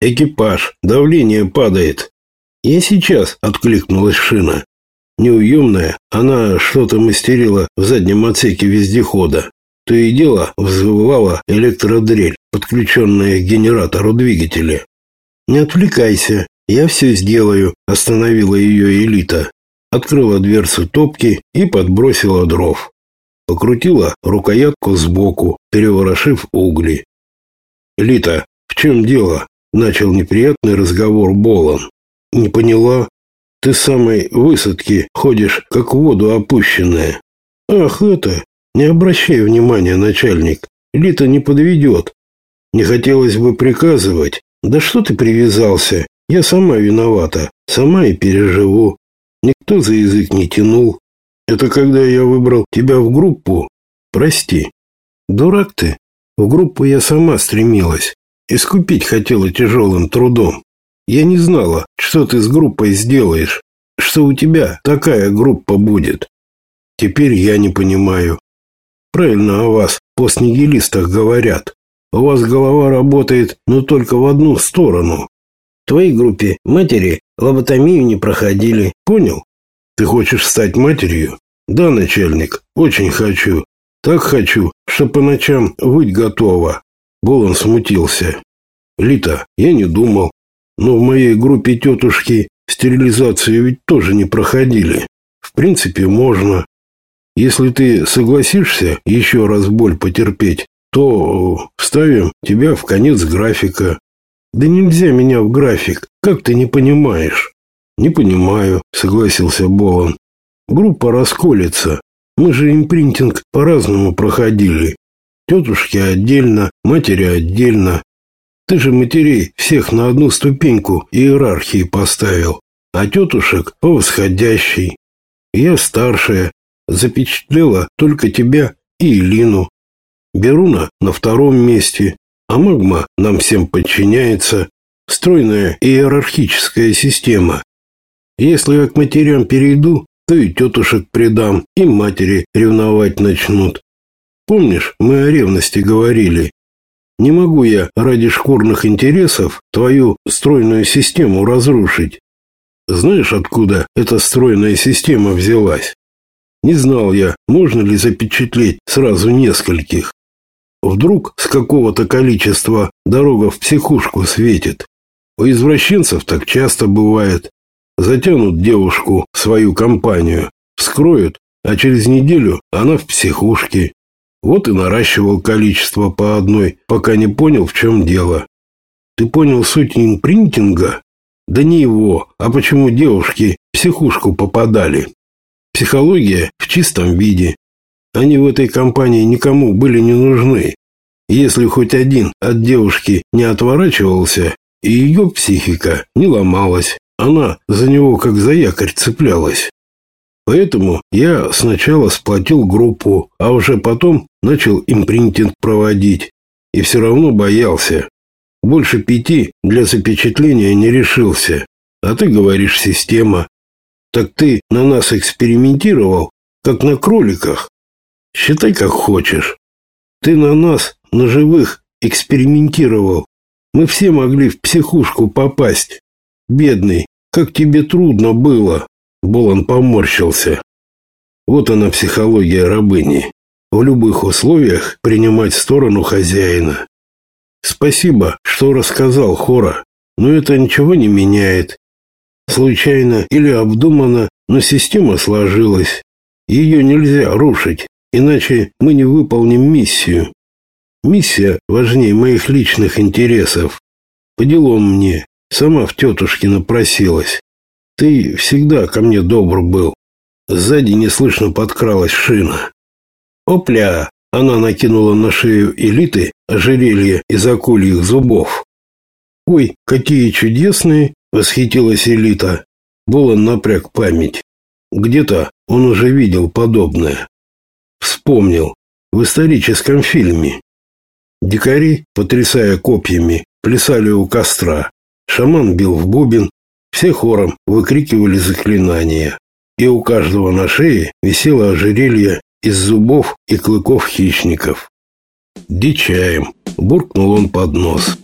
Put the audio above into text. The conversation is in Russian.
Экипаж, давление падает. Я сейчас, откликнулась Шина. Неуемная, она что-то мастерила в заднем отсеке вездехода. То и дело взвывала электродрель, подключенная к генератору двигателя. «Не отвлекайся, я все сделаю», – остановила ее элита. Открыла дверцу топки и подбросила дров. Покрутила рукоятку сбоку, переворошив угли. «Элита, в чем дело?» – начал неприятный разговор Болон. «Не поняла?» Ты с самой высадки ходишь, как в воду опущенная. Ах, это... Не обращай внимания, начальник. Лита не подведет. Не хотелось бы приказывать. Да что ты привязался? Я сама виновата. Сама и переживу. Никто за язык не тянул. Это когда я выбрал тебя в группу? Прости. Дурак ты. В группу я сама стремилась. Искупить хотела тяжелым трудом. Я не знала, что ты с группой сделаешь, что у тебя такая группа будет. Теперь я не понимаю. Правильно о вас, постнигилистах, говорят. У вас голова работает, но только в одну сторону. В твоей группе матери лоботомию не проходили, понял? Ты хочешь стать матерью? Да, начальник, очень хочу. Так хочу, что по ночам выть готова. Болон смутился. Лита, я не думал, но в моей группе тетушки стерилизацию ведь тоже не проходили. В принципе, можно. Если ты согласишься еще раз боль потерпеть, то вставим тебя в конец графика. Да нельзя меня в график, как ты не понимаешь? Не понимаю, согласился Болон. Группа расколется. Мы же импринтинг по-разному проходили. Тетушки отдельно, матери отдельно, ты же матерей всех на одну ступеньку иерархии поставил, а тетушек по восходящей. Я старшая, запечатлела только тебя и Илину. Беруна на втором месте, а магма нам всем подчиняется. Стройная иерархическая система. Если я к матерям перейду, то и тетушек предам, и матери ревновать начнут. Помнишь, мы о ревности говорили? Не могу я ради шкурных интересов твою стройную систему разрушить. Знаешь, откуда эта стройная система взялась? Не знал я, можно ли запечатлеть сразу нескольких. Вдруг с какого-то количества дорога в психушку светит. У извращенцев так часто бывает. Затянут девушку в свою компанию, вскроют, а через неделю она в психушке. Вот и наращивал количество по одной, пока не понял, в чем дело. Ты понял суть импринтинга? Да не его, а почему девушки в психушку попадали. Психология в чистом виде. Они в этой компании никому были не нужны. Если хоть один от девушки не отворачивался, и ее психика не ломалась, она за него как за якорь цеплялась. Поэтому я сначала сплотил группу, а уже потом начал импринтинг проводить. И все равно боялся. Больше пяти для запечатления не решился. А ты говоришь система. Так ты на нас экспериментировал, как на кроликах. Считай, как хочешь. Ты на нас, на живых, экспериментировал. Мы все могли в психушку попасть. Бедный, как тебе трудно было. Болон поморщился. Вот она психология рабыни. В любых условиях принимать сторону хозяина. Спасибо, что рассказал Хора, но это ничего не меняет. Случайно или обдуманно, но система сложилась. Ее нельзя рушить, иначе мы не выполним миссию. Миссия важнее моих личных интересов. По делам мне, сама в тетушки напросилась. Ты всегда ко мне добр был. Сзади неслышно подкралась шина. Опля! Она накинула на шею элиты ожерелье из акульих зубов. «Ой, какие чудесные!» — восхитилась элита. Болон напряг память. Где-то он уже видел подобное. Вспомнил. В историческом фильме. Дикари, потрясая копьями, плясали у костра. Шаман бил в бубен, все хором выкрикивали заклинания, и у каждого на шее висело ожерелье из зубов и клыков хищников. «Дичаем!» – буркнул он под нос.